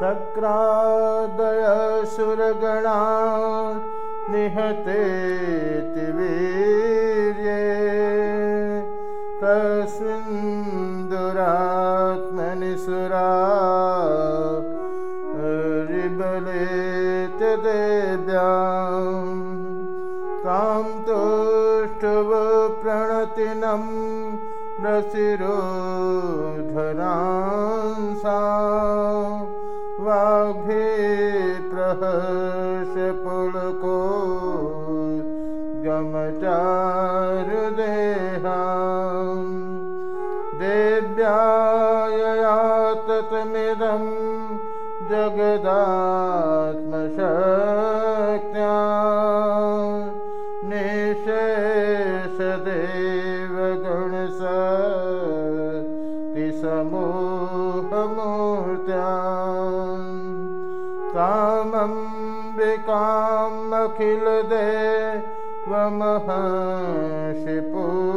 सक्रादयसुरगणा निहतेति वीर्ये तस्मिन् दुरात्मनि सुरा रिबलेत देव्याम् तां तुष्टुवप्रणतिनं रसिरोधरांसा निशेषदेवगणसति समूहमूर्त्या। कामखिलदेवमहर्षि पूज्या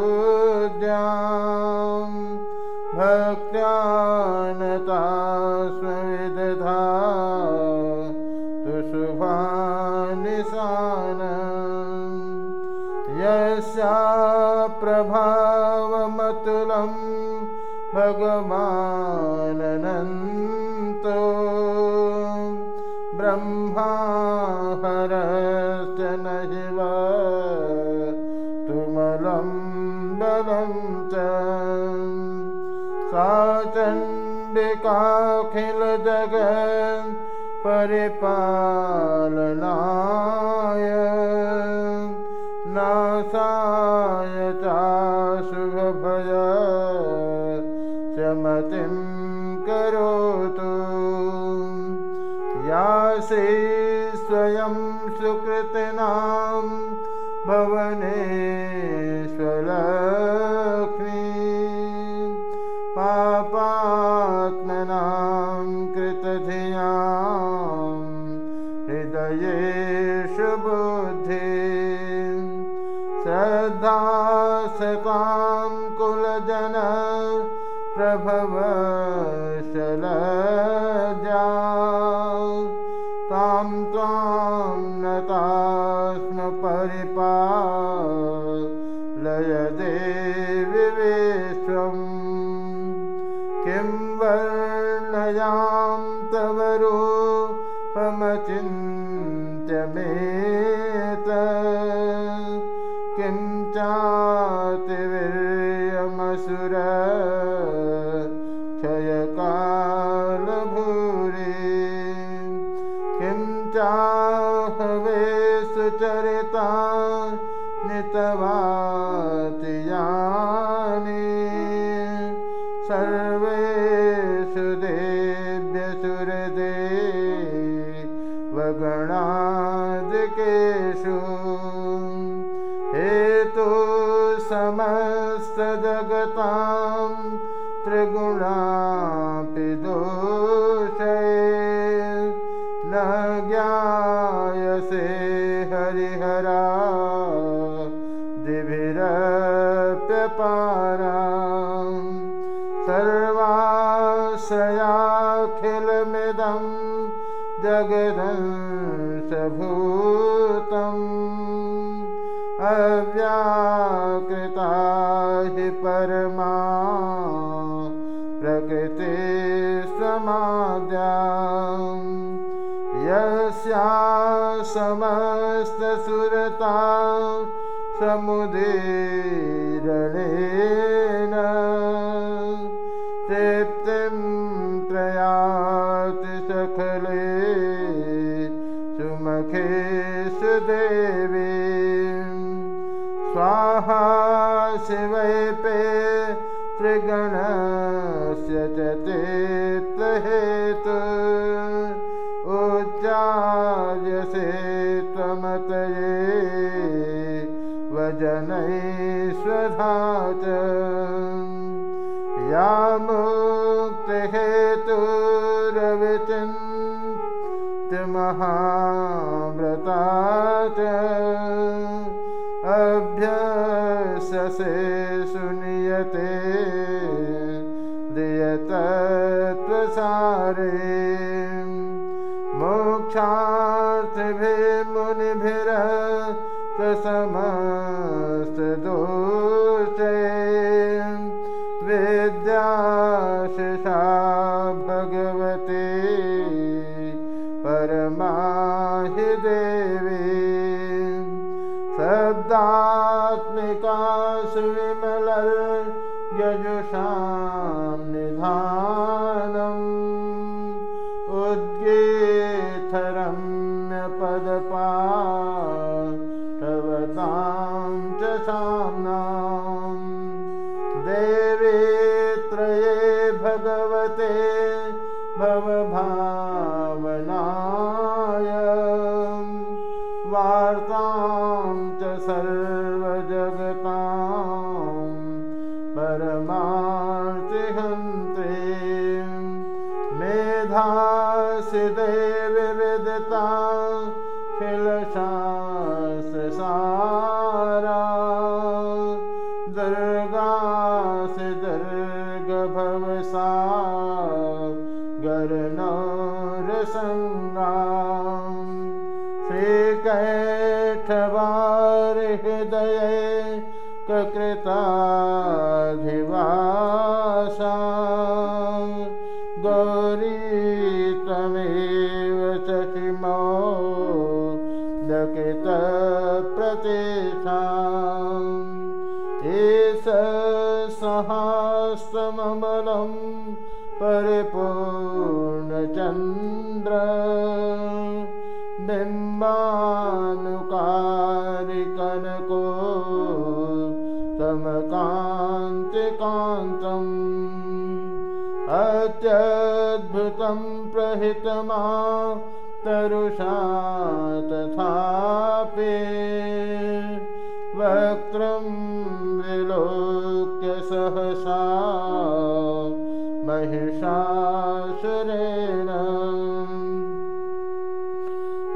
भगवाननन्तो ब्रह्माहरश्च न शिव तुमलं बलं च सा चण्डिकाखिलजगन् परिपालनाय शमतिं करोतु। यासि स्वयं सुकृतिनां भवनेश्वलक्ष्मी पापात्मनां कृतधियां हृदयेषु बुद्धि। श्रद्धासतां कुलजन प्रभवशलजा तां त्वां नतास्म परिपालय देवि विश्वम् किं वर्णयां तव रूपमचिन्त्यमेत किं चातिवीर्यमसुर समस्तजगतां त्रिगुणापि हि परमा प्रकृते समाद्या। यस्या समस्तसुरता समुदीरणेन शिवैपे त्रिगणस्य च अभ्यससे सुनियते दियत तत्त्वसारे शब्दात्मिका सुविमलर् यजुषां ककृताधिवासा गौरी त्वमेव चषिमो दकितप्रतिष्ठा एष सहास्तममलं परिपूर्णचन्द्र बिम्बानुकारिकनको तमकान्तिकान्तम् अत्यद्भुतं प्रहितमा तरुषा तथापि वक्त्रं विलोक्य सहसा महिषासुरेण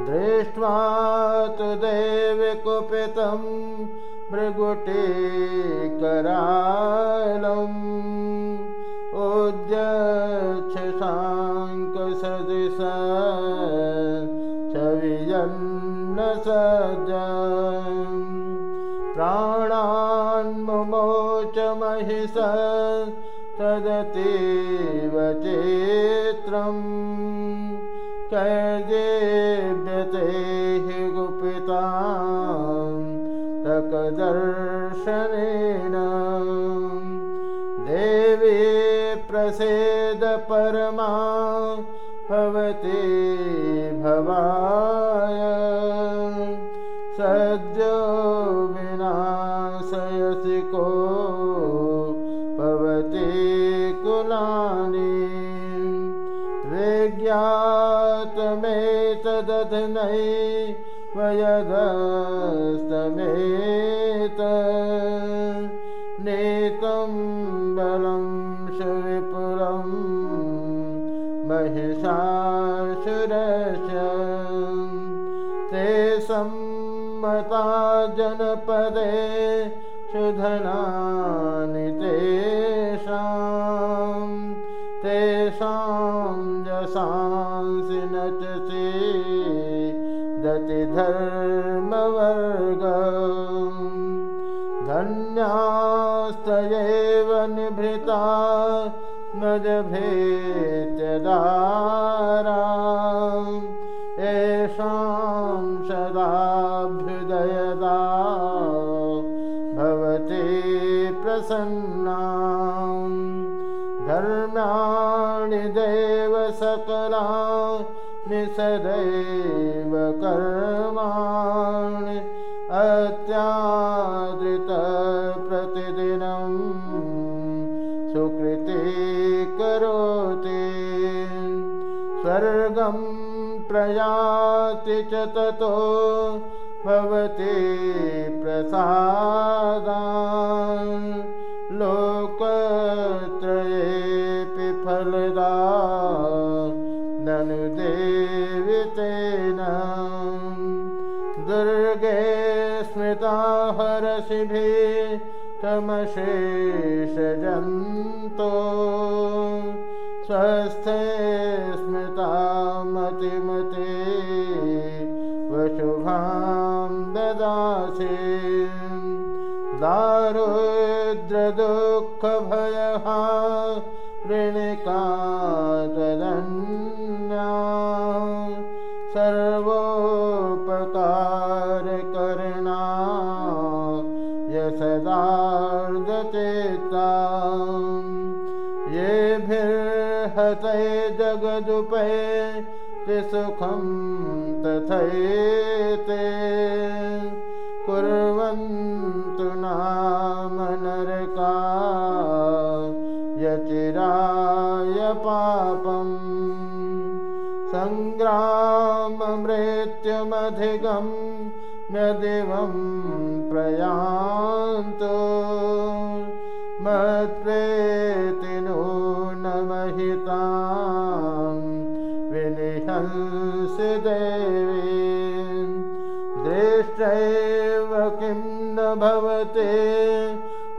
दृष्ट्वा तु देवि भृगुटीकरालम् उद्यक्षशाङ्कसदृश छवियन्न सज प्राणान्मुमोच महिष तदतीव चेत्रम्। कैजेभ्यते हि गुपिता तकदर्शनेन देवी प्रसेद परमा भवति भवाय। सद्यो विनाशयसि को भवति कुलानि। विज्ञातमेतदधनै वयदस्तमेत सुधनानि तेषां तेषां यशांसि नचसि दतिधर्मवर्ग धन्यास्तयेव निभृता नजभेत्यदारा निसदैव कर्माणि अत्यादृतप्रतिदिनं सुकृति करोति। स्वर्गं प्रयाति च ततो भवति प्रसादा दुर्गे स्मृता हरसिभिः तमशेषजन्तो स्वस्थे स्मृता मतिमते वशुभां ददासि। दारुद्रदुःखभयहा सर्वोपकारकरणा सङ्ग्राममृत्युमधिगं न दिवं प्रयान्तो। मत्वेति नूनमहिता विनिहंसि देवी। दृष्टैव किं न भवते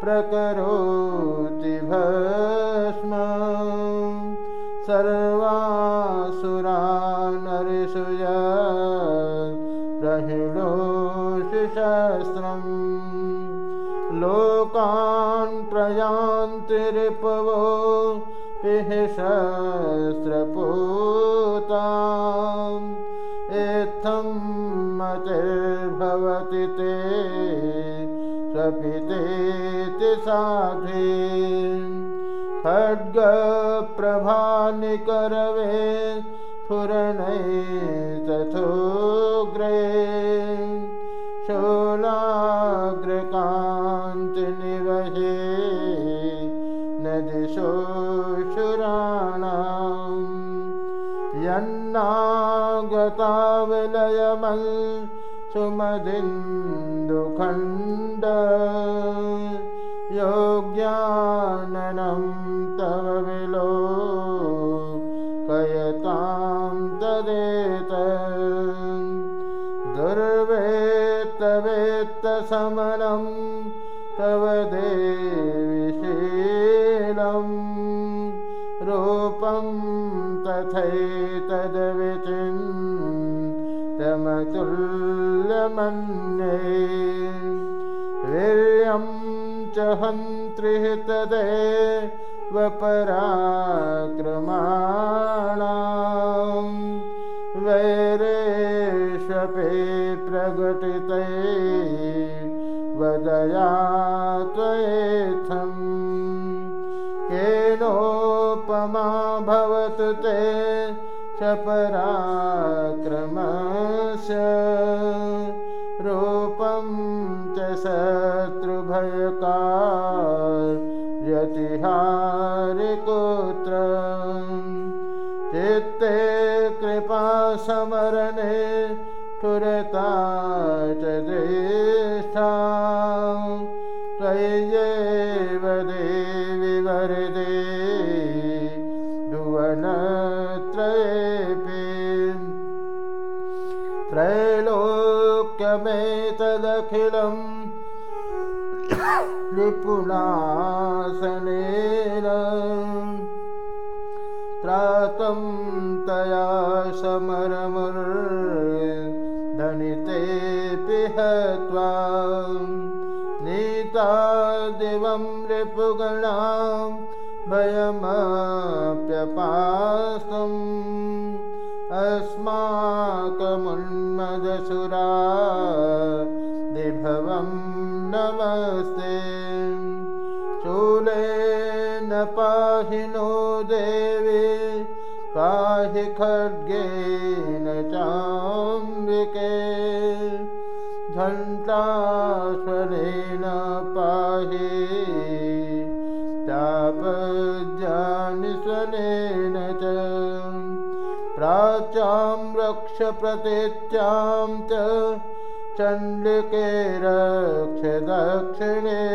प्रकरोति सर्वासुरा नरिषुय प्रहिणोषि शस्त्रम् लोकान् प्रयान्तिरिपवो पिः शस्त्रपूताम् इत्थं मतिर्भवति ते स्वपितेति साधे। खड्गप्रभानिकरवे स्फुरणै तथोग्रे शोलाग्रकान्तिनिवहे न दिशोऽशुराणाम् यन्नागताविलयमल् सुमदिन्दुखण्ड तदेत दुर्वेत्तवेत्तसमनं तव देविशीलं रूपं तमतुल्यमन्ये। वीर्यं च हन्त्रिः तदे वैरेष्वपि प्रकटिते वदया त्वयेथम् केनोपमा भवतु ते पराक्रमस्य चित्ते कृपासमरणे स्फुरता च ज्येष्ठा। त्वय्येव देवि वरदे भुवनत्रयेऽपि। त्रैलोक्यमेतदखिलं निपुणासनेन त्रातं तया समरमुर्धनितेऽपि हत्वा नीता दिवं रिपुगणां भयमप्यपास्तम् पाहि खड्गेन चाम्बिके घण्टास्वरेण पाहि चापजानिस्वनेन च प्राच्यां रक्ष प्रतीच्यां च चण्डिके रक्ष दक्षिणे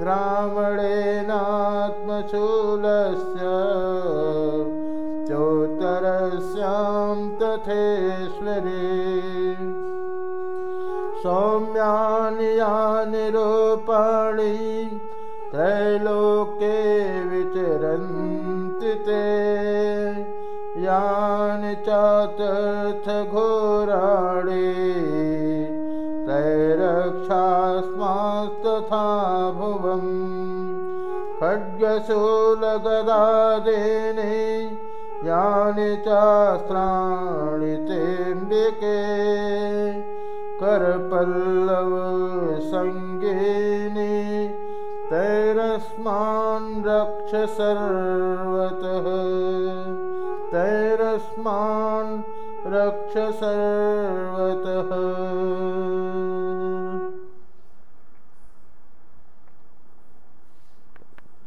ब्राह्मणेनात्मशूलस्य यानि रूपाणि त्रैलोके विचरन्ति ते यानि चातर्थघोराणि तैरक्षास्मास्तथा भुवम्। खड्गशूलगदादेने यानि चास्त्राणि तेऽम्बिके करपल्लवसङ्गीनि सर्वतः तैरस्मान् रक्ष सर्वतः